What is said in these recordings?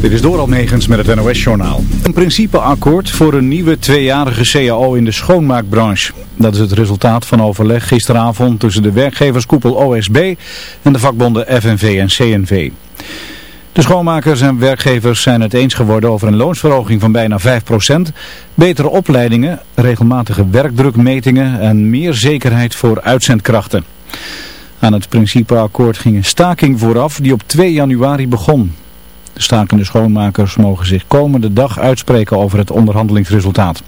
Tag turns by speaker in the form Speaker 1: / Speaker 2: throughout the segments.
Speaker 1: Dit is door Almegens met het NOS-journaal. Een principeakkoord voor een nieuwe tweejarige CAO in de schoonmaakbranche. Dat is het resultaat van overleg gisteravond tussen de werkgeverskoepel OSB en de vakbonden FNV en CNV. De schoonmakers en werkgevers zijn het eens geworden over een loonsverhoging van bijna 5%, betere opleidingen, regelmatige werkdrukmetingen en meer zekerheid voor uitzendkrachten. Aan het principeakkoord ging een staking vooraf die op 2 januari begon. De stakende schoonmakers mogen zich komende dag uitspreken over het onderhandelingsresultaat.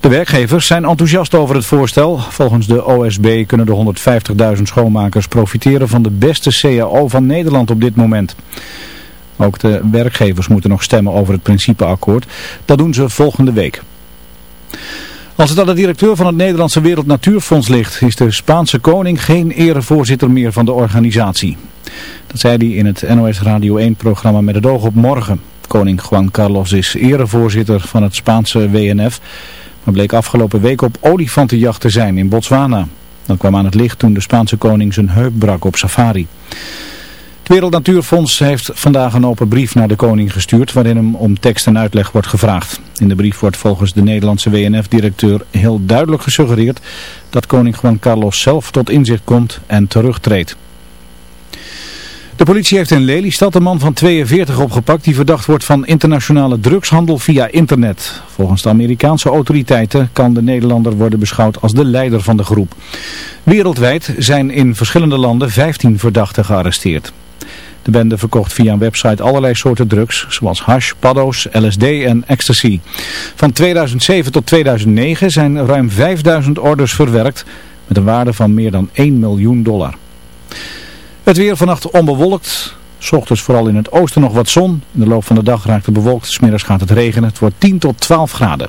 Speaker 1: De werkgevers zijn enthousiast over het voorstel. Volgens de OSB kunnen de 150.000 schoonmakers profiteren van de beste CAO van Nederland op dit moment. Ook de werkgevers moeten nog stemmen over het principeakkoord. Dat doen ze volgende week. Als het aan de directeur van het Nederlandse Wereld Natuurfonds ligt, is de Spaanse koning geen erevoorzitter meer van de organisatie. Dat zei hij in het NOS Radio 1-programma met het oog op morgen. Koning Juan Carlos is erevoorzitter van het Spaanse WNF, maar bleek afgelopen week op olifantenjacht te zijn in Botswana. Dat kwam aan het licht toen de Spaanse koning zijn heup brak op safari. Het Wereld Natuurfonds heeft vandaag een open brief naar de koning gestuurd waarin hem om tekst en uitleg wordt gevraagd. In de brief wordt volgens de Nederlandse WNF-directeur heel duidelijk gesuggereerd dat koning Juan Carlos zelf tot inzicht komt en terugtreedt. De politie heeft in Lelystad een man van 42 opgepakt die verdacht wordt van internationale drugshandel via internet. Volgens de Amerikaanse autoriteiten kan de Nederlander worden beschouwd als de leider van de groep. Wereldwijd zijn in verschillende landen 15 verdachten gearresteerd. De bende verkocht via een website allerlei soorten drugs, zoals hash, paddo's, LSD en ecstasy. Van 2007 tot 2009 zijn ruim 5000 orders verwerkt met een waarde van meer dan 1 miljoen dollar. Het weer vannacht onbewolkt. S ochtends vooral in het oosten nog wat zon. In de loop van de dag raakt het bewolkt. Smiddags gaat het regenen. Het wordt 10 tot 12 graden.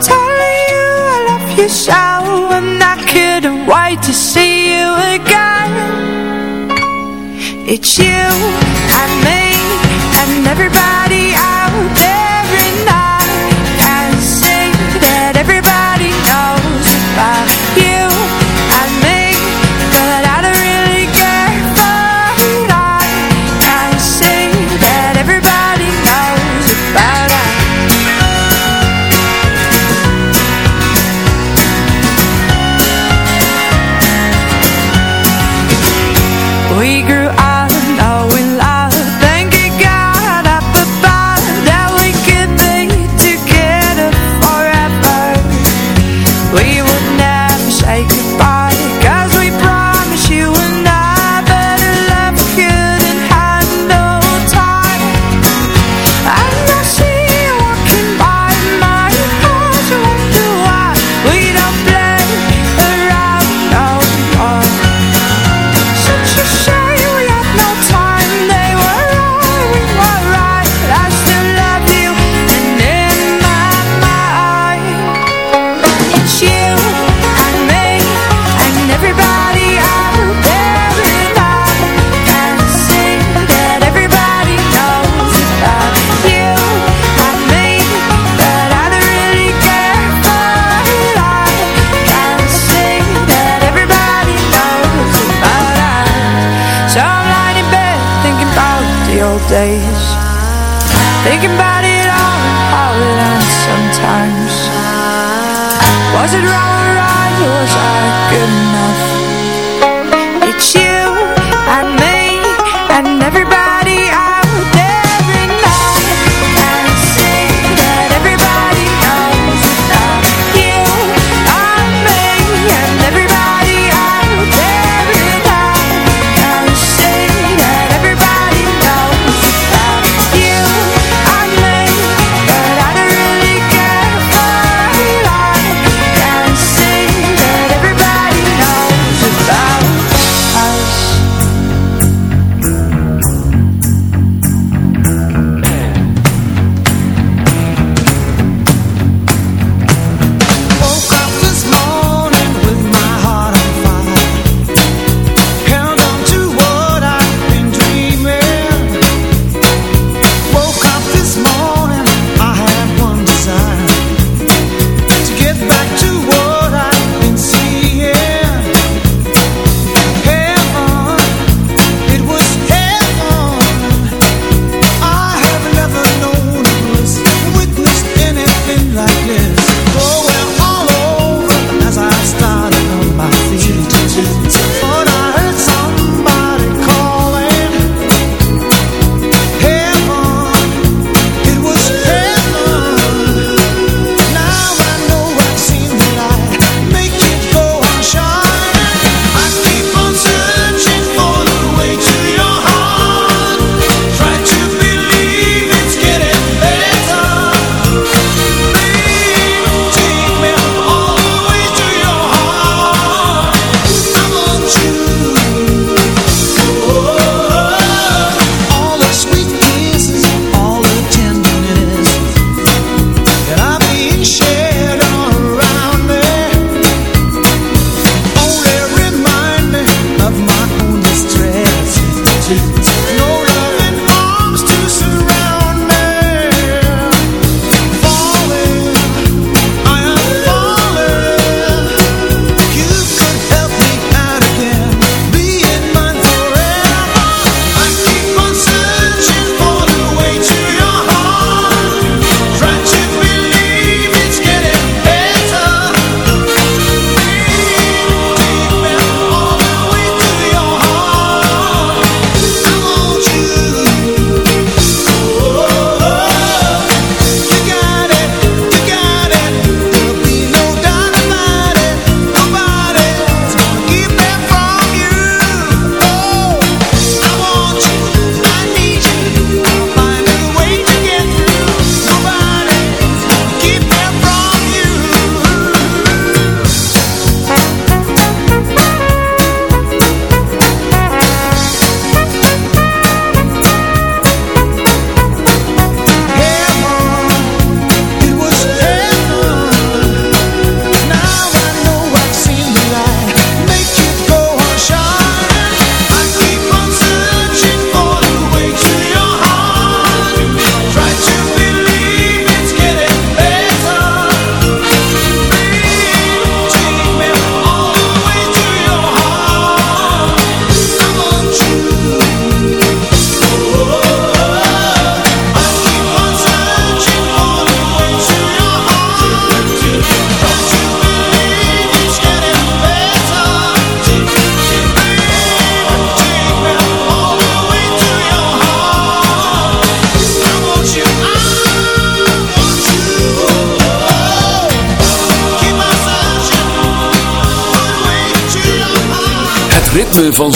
Speaker 2: telling you I love you so And I couldn't wait to see you again. It's you and me.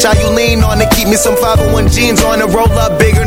Speaker 3: Child you
Speaker 4: lean on
Speaker 5: to
Speaker 4: keep me some 501 jeans on to roll up bigger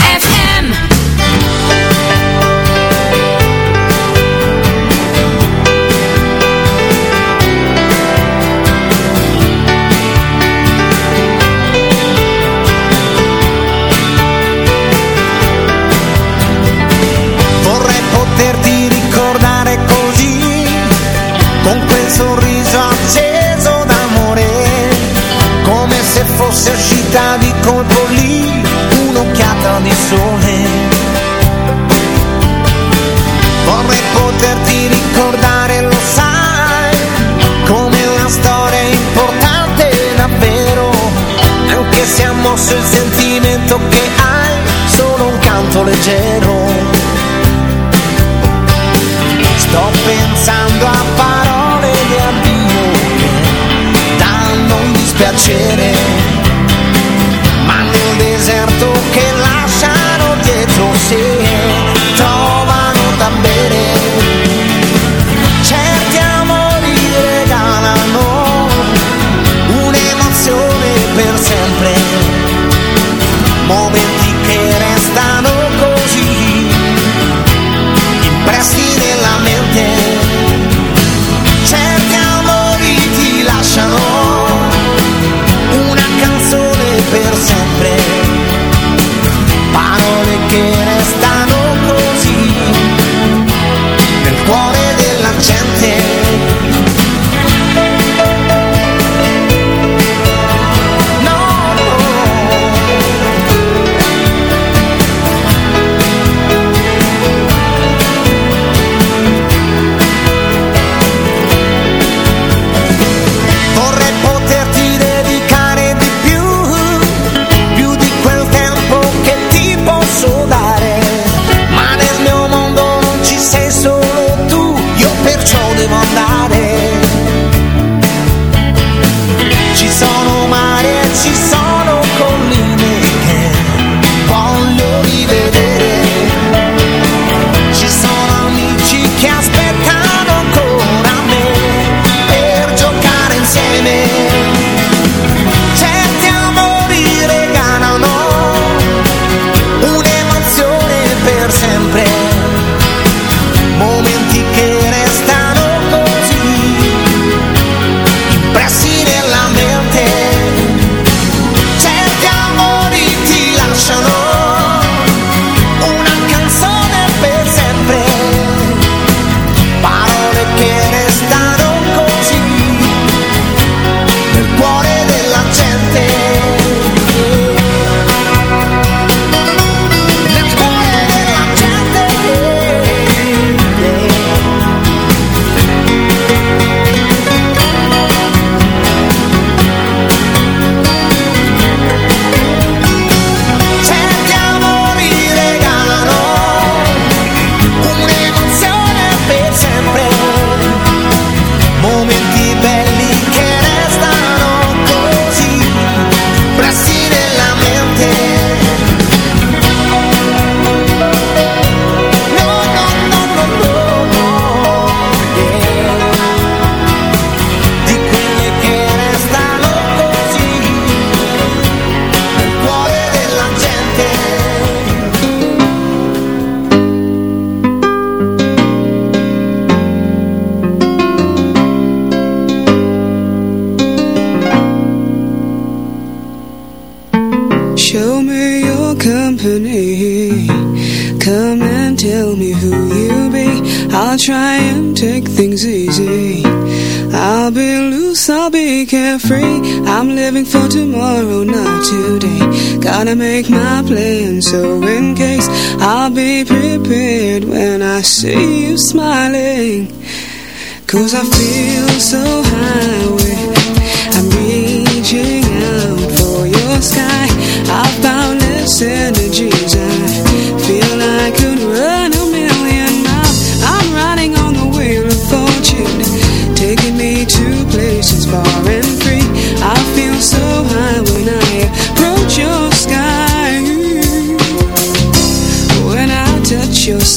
Speaker 6: Cause I feel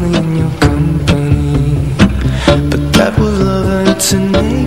Speaker 3: lonely in your company. But
Speaker 2: that was love and to me.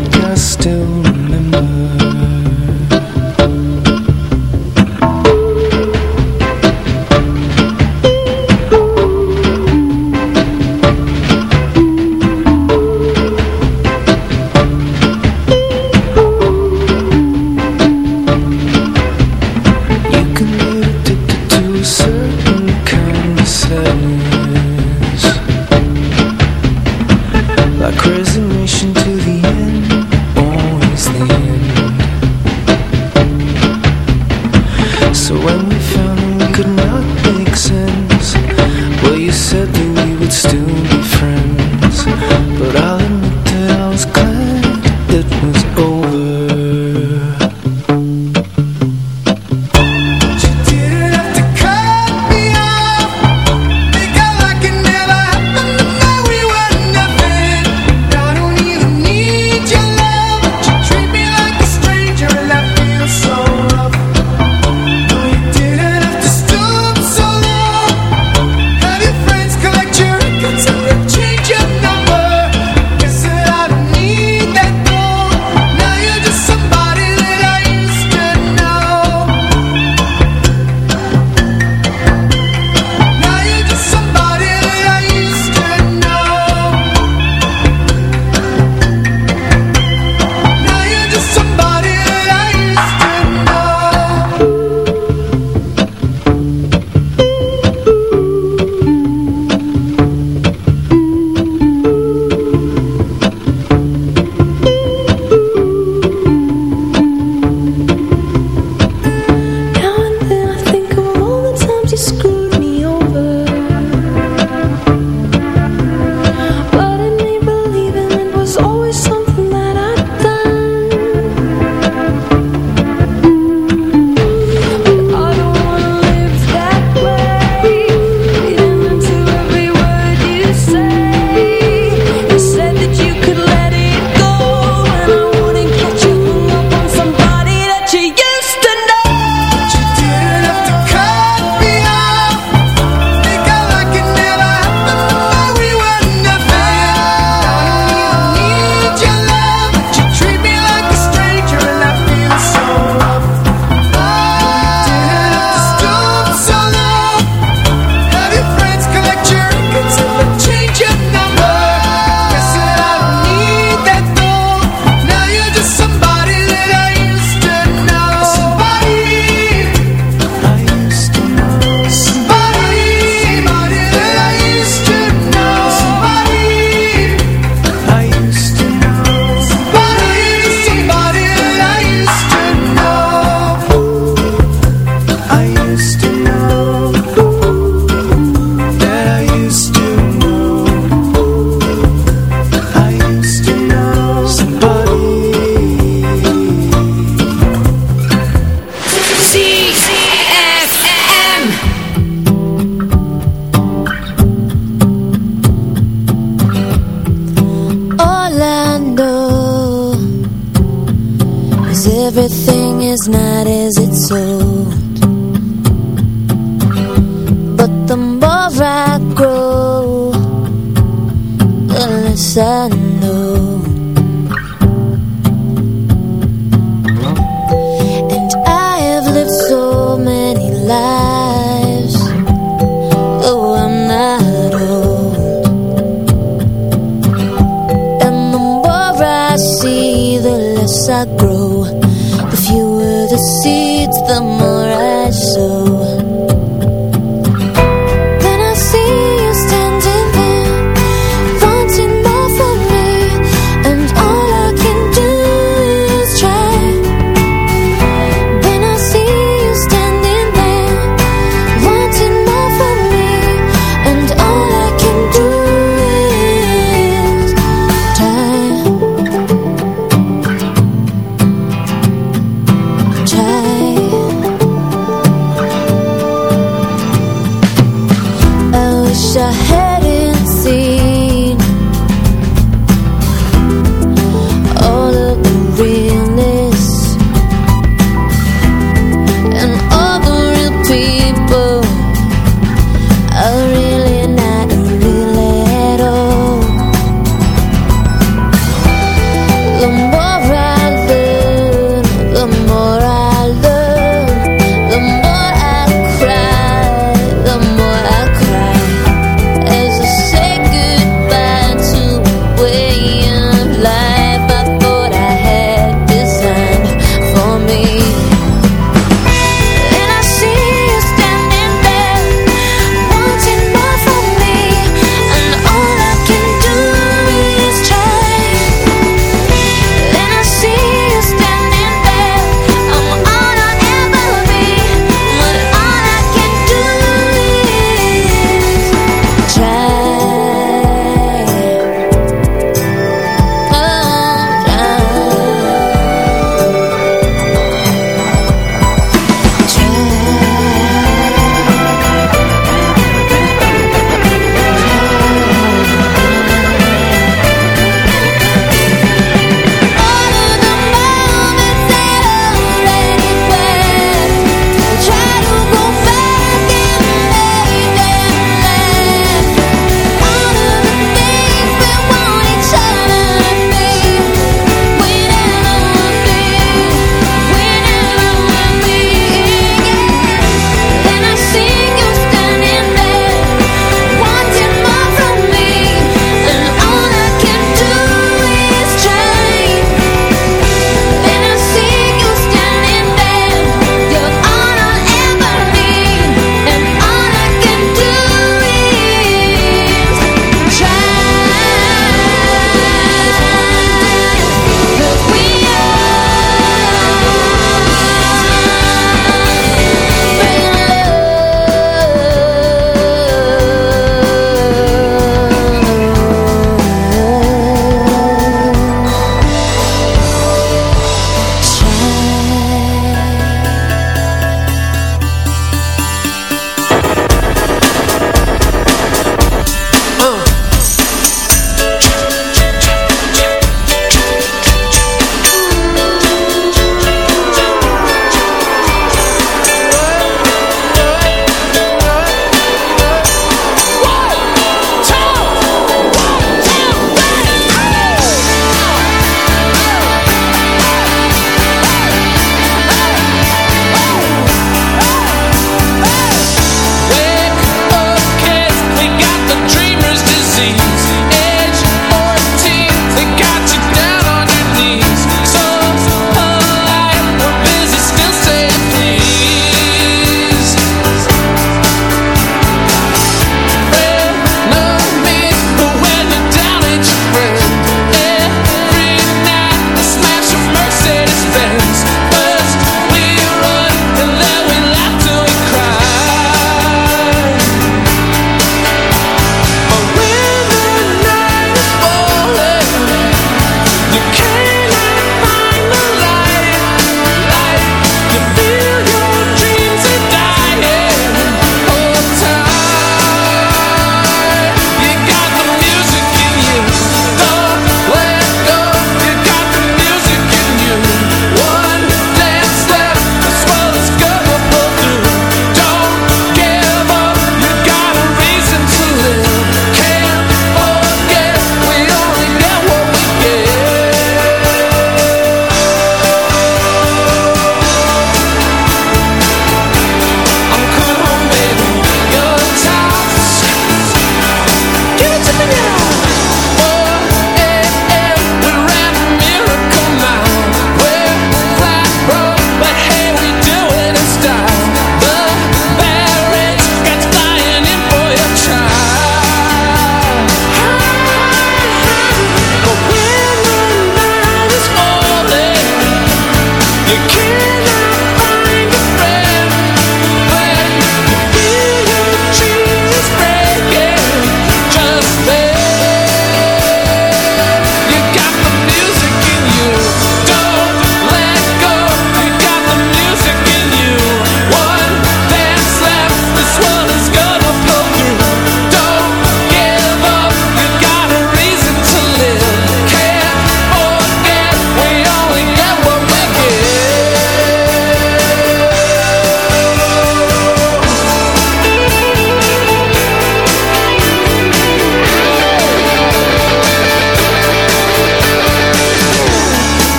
Speaker 2: The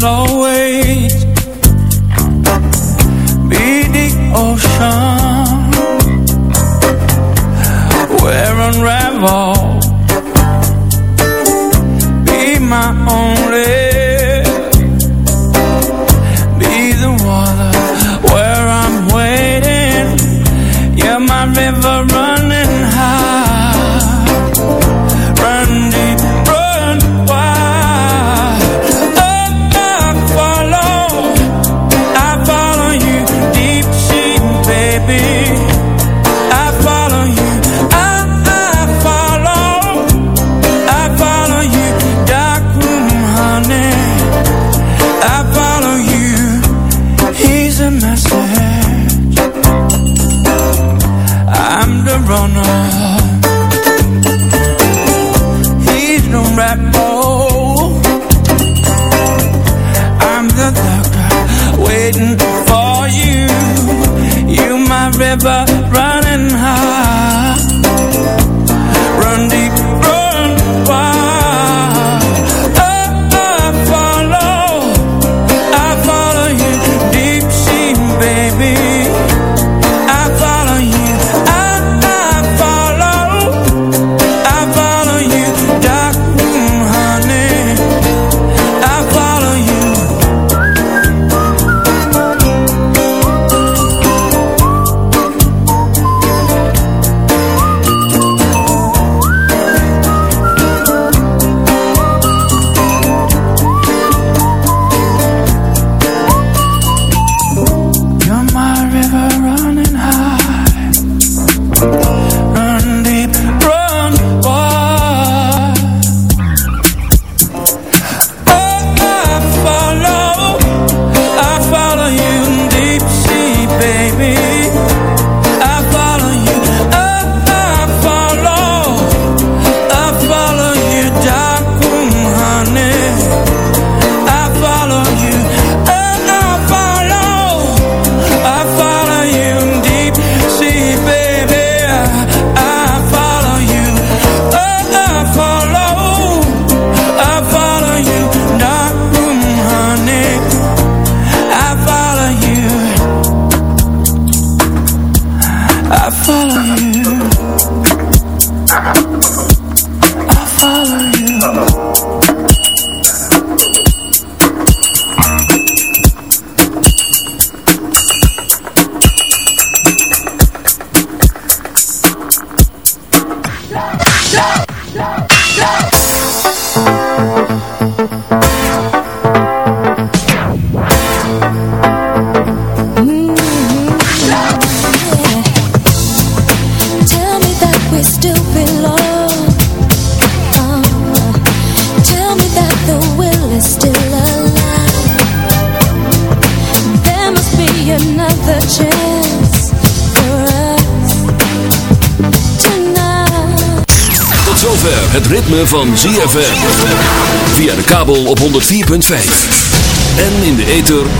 Speaker 7: not always be the ocean where unravel